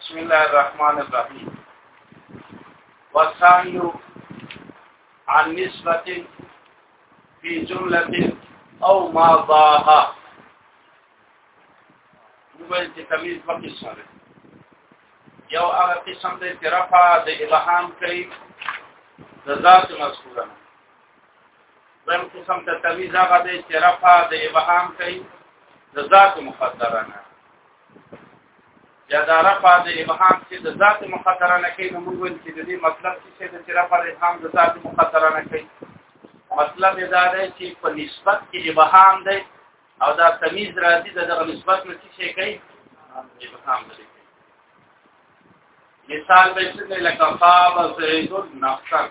بسم الله الرحمن الرحيم والثاني عن نسبة في جملة أو ما ضاها موږ چې تمیز پکې سره یو هغه قسم د رفع د ابهام کوي د ذات مذکوره بل قسم ته تمیز هغه دی چې رفع د ابهام کوي د ذات مقدره نه یا دا رفع د ابهام چې د ذات مقدره نه کوي نو موږ ویل چې د دې مطلب چې د رفع د ابهام د ذات مقدره نه کوي مطلب یې دا دی چې په نسبت کې ابهام دی او دا تمیز راځي د دغه نسبت نه څه شي کوي ابهام دی مثال به څه لکه فاب زید نفسک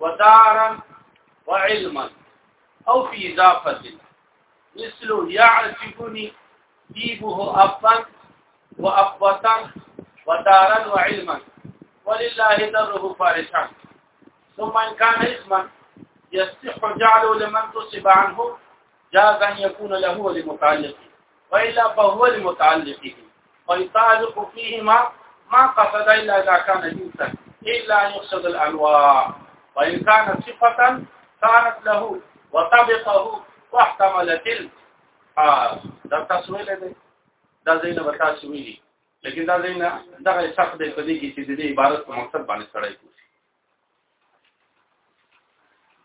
و دارا و علما أو فی إضافة مثل یعرفونی تیبه يعجبني طيبه و دارا و علما ولله دره فارسان ثم إن كان اسما يصح جعله لمن تصب عنه جاز أن يكون له لمتعلقه وإلا فهو لمتعلقه ويتعلق فيهما ما قصد الا اذا كان جنسا الا ان يقصد الانواع وان كان صفه كانت له وطبقه واحتملت ال آه، دا تاسو ویل دي دا زینه به تاسو ویلي لیکن دا زینه دغه سخت دی په دې کې چې د دې عبارت په مقصد باندې سړی کوي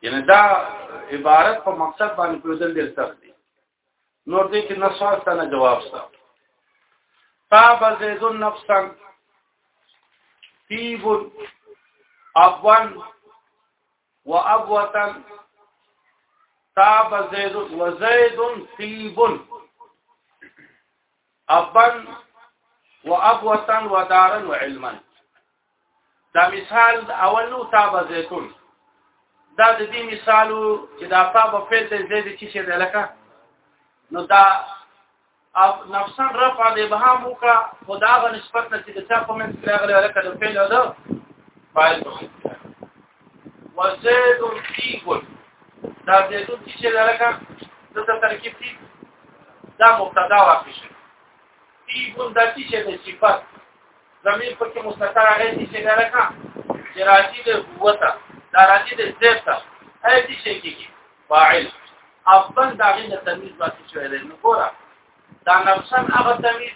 یعنی دا عبارت په مقصد باندې پوزل ډیر سخت دی نور دې کې نه سوال ته نه جواب ستا طاب زید نفسا طیب ابوان و ابوتن طاب زید و زید طیب ابن وابوتن ودارن وعلمن دا مثال اول نو تابه زیتون دا د دې مثالو چې دا تابه فعل دی زید چې شه دی لکه نو دا اف نفسا رفع د ابهام وکا خدا غ نسبت نه چې د چا په منځ کې راغلی لکه د فعل ده فاعل وزيد فيه دا زيد چې لکه د ترکیب دي دا مبتدا واقع شي فيه دا چې د صفات زمين پکې مستتر هغه چې لکه چې راځي د قوته دا راځي د زيد ته هغه چې کېږي فاعل افضل دا غي د تمیز واقع شوی دی نو ګوره دا نفسن هغه تمیز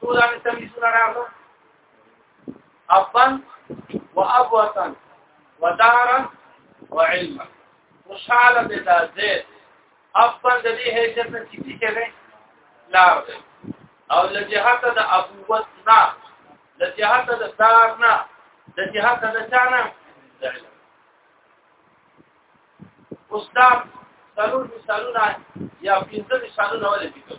سوره مې تمیزونه راغله ابن وابوتن ودارا وعلما خوشاله دې دا زید ابن د دې حیثیت نه چې څه دی لار دی او له جهت د ابوت نه له جهت د دار نه د جهت د چانه د علم استاد څلور مثالونه یا پنځه مثالونه ولې ذکر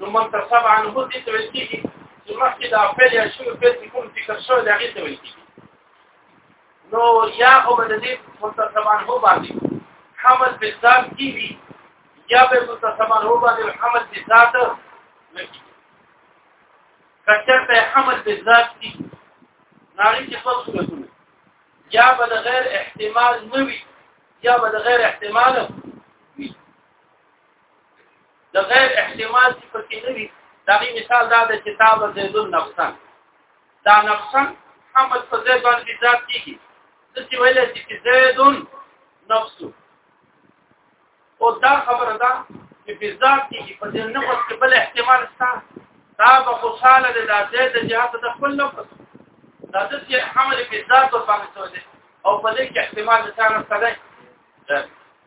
نو منتصب عنه دې ته ویل کېږي چې مخکې د فعل یا شوی فعل چې کوم ذکر شوی دی هغې ته ویل کېږي نو یا خو به د دې منتصب عنه باندې حمل په ذات کېږي یا به منتصب عنه باندې حمل په ذات نه کېږي که چېرته حمل په ذات کېږي نو هغې کې څو صورتونه یا به د غیر احتمال نه وي یا به د غیر احتمال د غیر احتمال چې پکې نه وي دا غي مثال دا دی چې تا به زید النفسن دا نفسن محمد په زید باندې ذات کیږي د چې ویل چې زید نفس او دا خبره ده چې په ذات کیږي په دې نفس کې بل احتمال شته دا به خوشاله دی دا زید د جهات د خپل نفس دا د چې حمل په ذات ور باندې شوی او په دې کې احتمال نشانه څه دی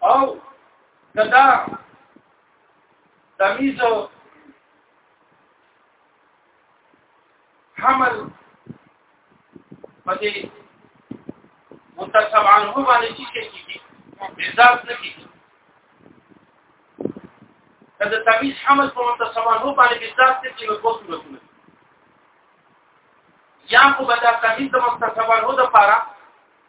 او کدا تمیز حمل پدې منتسب عنه باندې چې کېږي ذات نه کېږي کله تمیز حمل په منتسب عنه باندې ذات نه کېږي نو کوم صورتونه یا خو به دا تمیز د منتسب عنه لپاره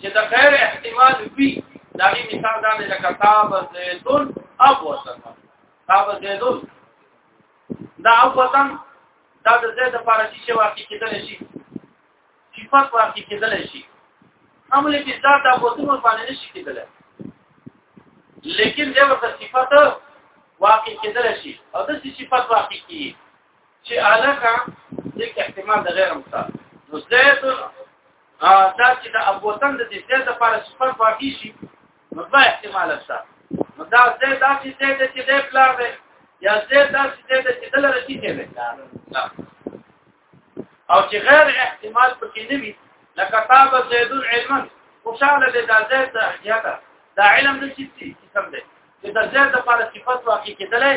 چې د غیر احتمال وی دا غي مثال دا دی لکه تاب زیدون اب وطن تاب زیدون دا اب وطن دا د زید لپاره چې واقع کېدل شي صفات واقع کېدل شي عمل کې ذات اب وطن باندې نشي کېدل لیکن دا ورته صفات واقع کېدل شي او د صفات واقع کیږي چې علاقه د احتمال د غیر مثال نو زید دا چې د ابوتن د دې زید لپاره صفات واقع شي نو دا احتمال شته نو دا زید دا چې زید چې د پلار دی یا زید دا چې زید چې د لره شي دی او چې غیر احتمال پکې نه وي لکه طاب زید علما خوشاله دي دا زید یا دا علم نشي چې کوم دی چې د زید لپاره صفات واقع کېدلای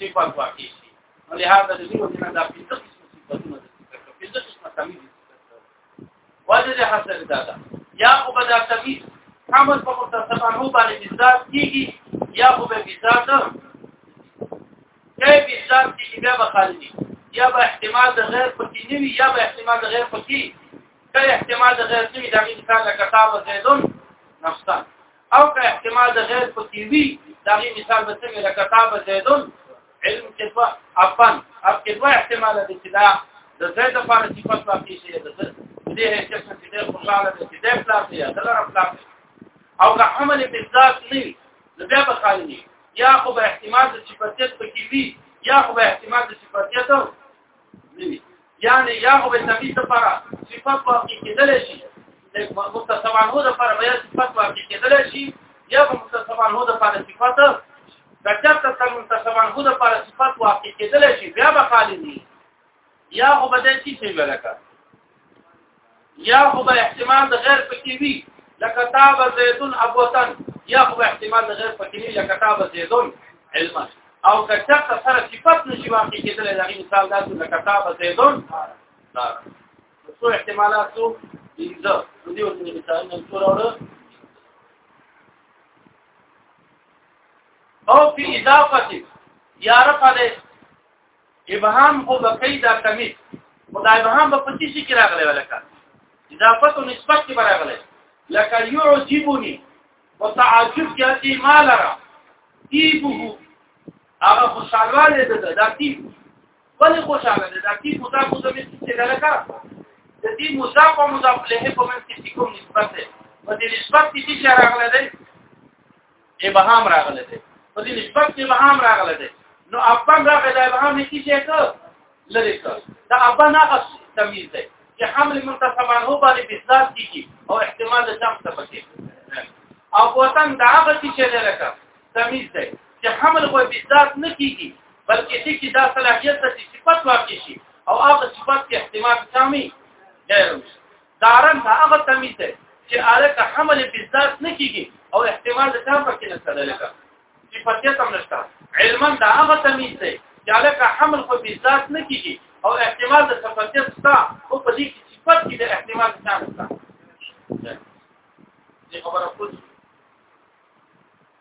صفات واقع شي نو لهدا د دې وجنه دا پنځه قسم صفاتونه د صفات پنځه قسم تمیز وجه دې حاصل دا ده یا او بدا تمیز حمل په متصفه هو باندې مزاج کیږي یا او به مزاج نه کې مزاج کیږي بیا به خالدي یا به احتمال د غیر پکې نه وي یا به احتمال د غیر پکې کله احتمال د غیر نه وي دا مثال کتاب زیدون نفسان او که احتمال د غیر پکې وي دا غي مثال به څنګه لکه کتاب زیدون علم کې دوه افن اپ کې دوه احتمال دي چې دا د زید لپاره صفات واقع شي د دې هیڅ څه دې خوشاله دي چې دې پلاټ یا د لار پلاټ او که عمل په ذات نه نو بیا به خالي یا خو به احتمال د صفاتیت پکې وي یا خو به احتمال د صفاتیت یعنی یا او نبی لپاره صفات واقع کېدل شي د متصوانو لپاره بیا صفات واقع کېدل شي یا په متصوانو لپاره صفات دکته تر متصوانو لپاره صفات واقع کېدل شي بیا به خالي دي یا او بدل شي چې ولکه یا خو به احتمال د غیر پکې وي لکه تاب زیدون ابوتن یا خو به احتمال د غیر پکې وي لکه تاب زیدون علما او که چرته سره صفت نشي واقع کېدل دا غي مثال داسې لکه تاب زیدون دا څو احتمالات څو پنځه د دې ورته مثال نن څو راوړل او په اضافه یا رفع ابهام خو د قیدا کمی خدای ابهام په پچی شي کې راغلی ولکه اضافه او نسبت کې راغلی لکه يعجبني وتعجب جاتي ما لرا تيبه هغه خوشاله ده دا تيب بل خوشاله ده دا تيب مضاف مضاف څه ده لکه د دې مضاف او مضاف له په منځ کې کوم نسبت ده په دې نسبت کې چې راغلی دی ابهام راغله ده په دې نسبت کې ابهام راغله ده نو ابن راغله ده ابهام نه کیږي که لری که دا ابن هغه تمیز ده چې حمل منتسبان هو باندې بسات کیږي او احتمال د شخص ته پکې او وطن دا هغه چې لرکه تمیز ده چې حمل په بسات نه کیږي بلکې دې کې دا صلاحیت د صفات واقع شي او هغه صفات کې احتمال سامي غیر دارن دا هغه تمیز دی چې الک حمل په ذات نه کیږي او احتمال د تام پکې نه ستل لکه چې پاتې تم نشته علما دا هغه تمیز دی چې الک حمل په ذات نه کیږي او احتمال د صفاتیت ستا او په دې کې صفات کې د احتمال د تام ستا دې خبره کوم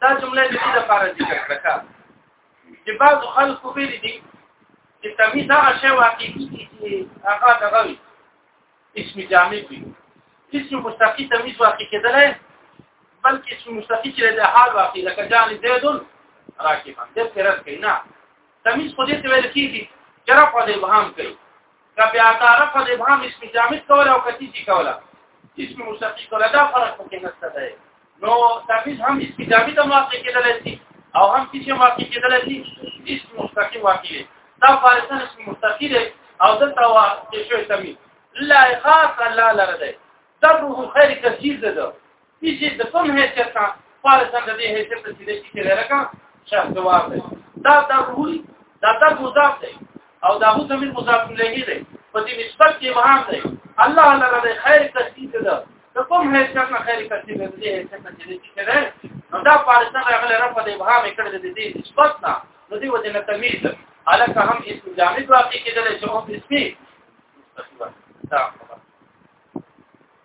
دا جمله د دې لپاره ذکر کړه چې بعض خلکو ویل دي چې تمیز هغه شی واقع کیږي چې هغه دغه وي اسم جامد وي اسم مستقی تمیز واقع کېدلای بلکې اسم مستقی چې د حال واقع لکه جان زیدون راکبان د فرض کینا تمیز خو دې ته ویل کیږي چې رفع د ابهام کوي که بیا تعرف د ابهام اسم جامد کوله او کتی چې کوله اسم مستقی کوله دا فرق پکې نشته دی نو تمیز هم اسم جامد هم واقع کېدلی شي او هم چې واقع کېدلی شي اسم مستقی واقع دی دا فارسان اسم مستقی دی او دلته واقع شوی تمیز لا خاص الله لره دی دبره خیر کثیر ده چې د کوم حیثیت نه فارسا د دې حیثیت ته سیده شي کېدای لکه شرط جواب دی دا دا روحي دا دا مضاف دی او دا هو زمين مضاف الیه دی په دې نسبت کې مهام دی الله لره د خیر تسلیم ده د کوم حیثیت نه خیر تسلیم ده دې حیثیت نه چې کېدای نو دا فارسا هغه رفع د ابهام کړی د دې نسبت نه نو دې وجه نه تمیز ده الکه هم اسم جامد واقع کېدل چې هم اسمي دا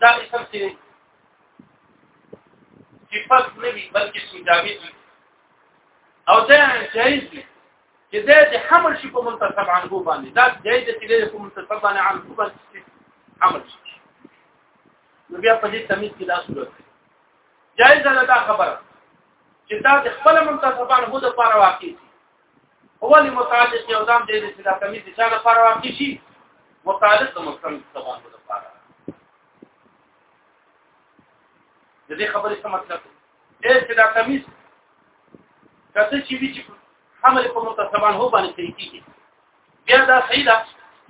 دا اسم چې صفات نه وي بلکې سمجاوي دي او دا جایز دي چې دا د حمل شي په منتصب عنه باندې دا جایز دي چې په منتصب باندې عنه باندې حمل شي نو بیا په دې تمیز کې دا صورت جایز ده دا خبره چې دا د خپل منتصبان هو د پاره واقع دي اولی متعلق یو ځان دی چې دا کمی د چا لپاره واقع شي متعلق د مفهوم څخه لپاره د دې خبرې څه مطلب دی چې دا کمی کته چې وی چې حمل په متصبان هو باندې صحیح کیږي بیا دا صحیح ده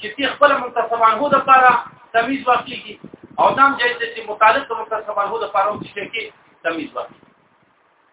چې تی خپل متصبان هو د لپاره تمیز واقع کی او دام جایز چې متعلق متصبان هو د لپاره چې کې تمیز واقع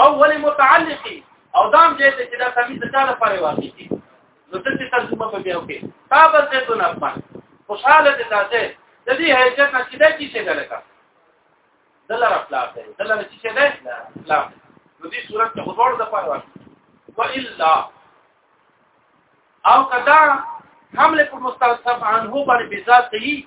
او ولې متعلقي او دام دې چې دا تمیز د چا لپاره واقع دي نو څه چې ترجمه به بیا وکړي تا به دې ته نه پم خوشاله دې تاسو د دې حیثیت نه چې دا کی څه غلطه دلر افلاق دی دلر چې څه ده لا نو دې صورت کې غوړ د پاره واقع و الا او کدا حمله پر مستوصف عنه باندې بذات صحیح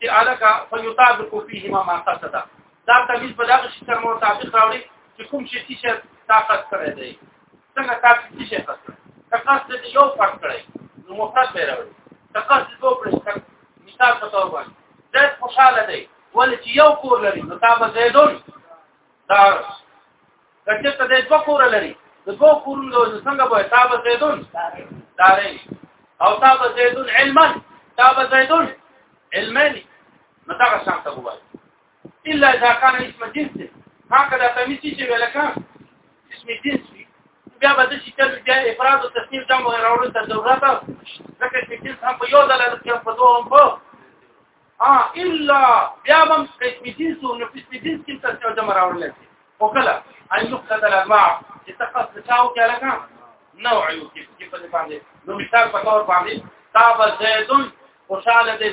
چې الک فیطابق فیهما ما قصد دا تمیز په دغه شي سره مطابق راوړي چې کوم شي چې طاقت کړی دی څنګه تاسو چې شي تاسو تقاس دې یو فرق کړی نو مفرد به راوړي تقاس دې دوه پرې مثال په تور باندې زید خوشاله دی ولې چې یو کور لري نو تا به زیدون دا کچه ته د دوه کور لري د دوه کورونو د څنګه به تاب زیدون داري او تاب زیدون علما تاب زیدون علماني نو دا شان ته وایي الا اذا كان اسم جنس هكذا تمیز شي ولکه اسم جنس بیا به د شي تل بیا افراد او تسنیم جمع راوړل تر ضرورت ځکه چې جنس هم په یو ځل کې په دوه هم په ها الا بیا هم قسمتین سو نو قسمتین کې تاسو ته جمع راوړل شي او کله ان یقصد الانواع چې تخصص چاو کې لکه نوع یو کې کې په دې باندې نو مثال په تور باندې تاب زیدون خوشاله دې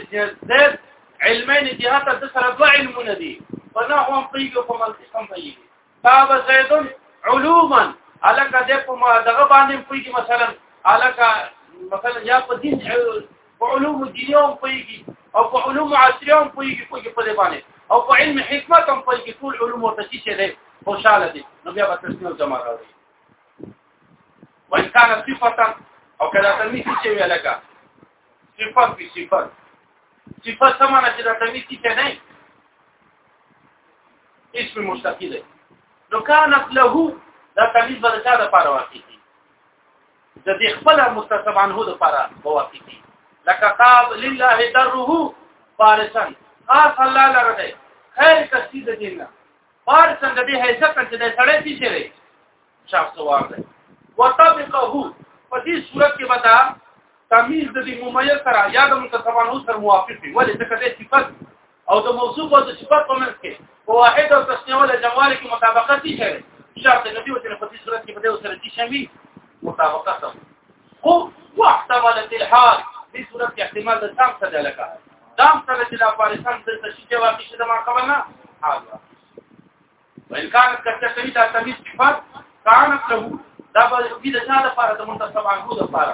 زید علمین جهات د سره دوه علمونه دي په نحو هم پیږي په منطق هم پیږي تاب زید علوما الک د په ما دغه باندې پویږي مثلا الک مثلا یا په دین په علوم دینیوم پویږي او په علوم عصریوم پویږي پویږي په دې باندې او په علم حکمت هم پویږي ټول علوم ورته چې شه دي خوشاله دي نو بیا به تسلیم جمع راوړي وان کان صفتا او کله تمیز چې وی الک صفات به صفات صفات سمانه چې د تمیز چې نه اسم مشتقی دی نو كانت له دا تمیز به د چا لپاره واقع کیږي د دې خپل متصف عنه لپاره واقع کیږي لکه قاب لله دره فارسا خاص الله لره دی خیر کسی د دینه فارسا د دې حیثیت چې د سړی څه شي شخص وار دی وطبقه په دې صورت کې ودا تمیز د دې ممیز سره یا د متصف عنه سره موافق وي ولې ځکه د صفات او د موصوف او د صفات په منځ کې په واحد او تسنیه ولا جموال کې مطابقت دي شوی شرط نه دی چې په دې صورت کې په دې سره دي شوی مطابقت خو واحتملت الحال دې صورت کې احتمال د تام څه لکه دام سره چې د افغانستان د تشکیل واقع شته ما خبر نه حال وان كانت كتسمي دا تميز صفات كانت له دا به دې د ځاله لپاره د منتسب عنه لپاره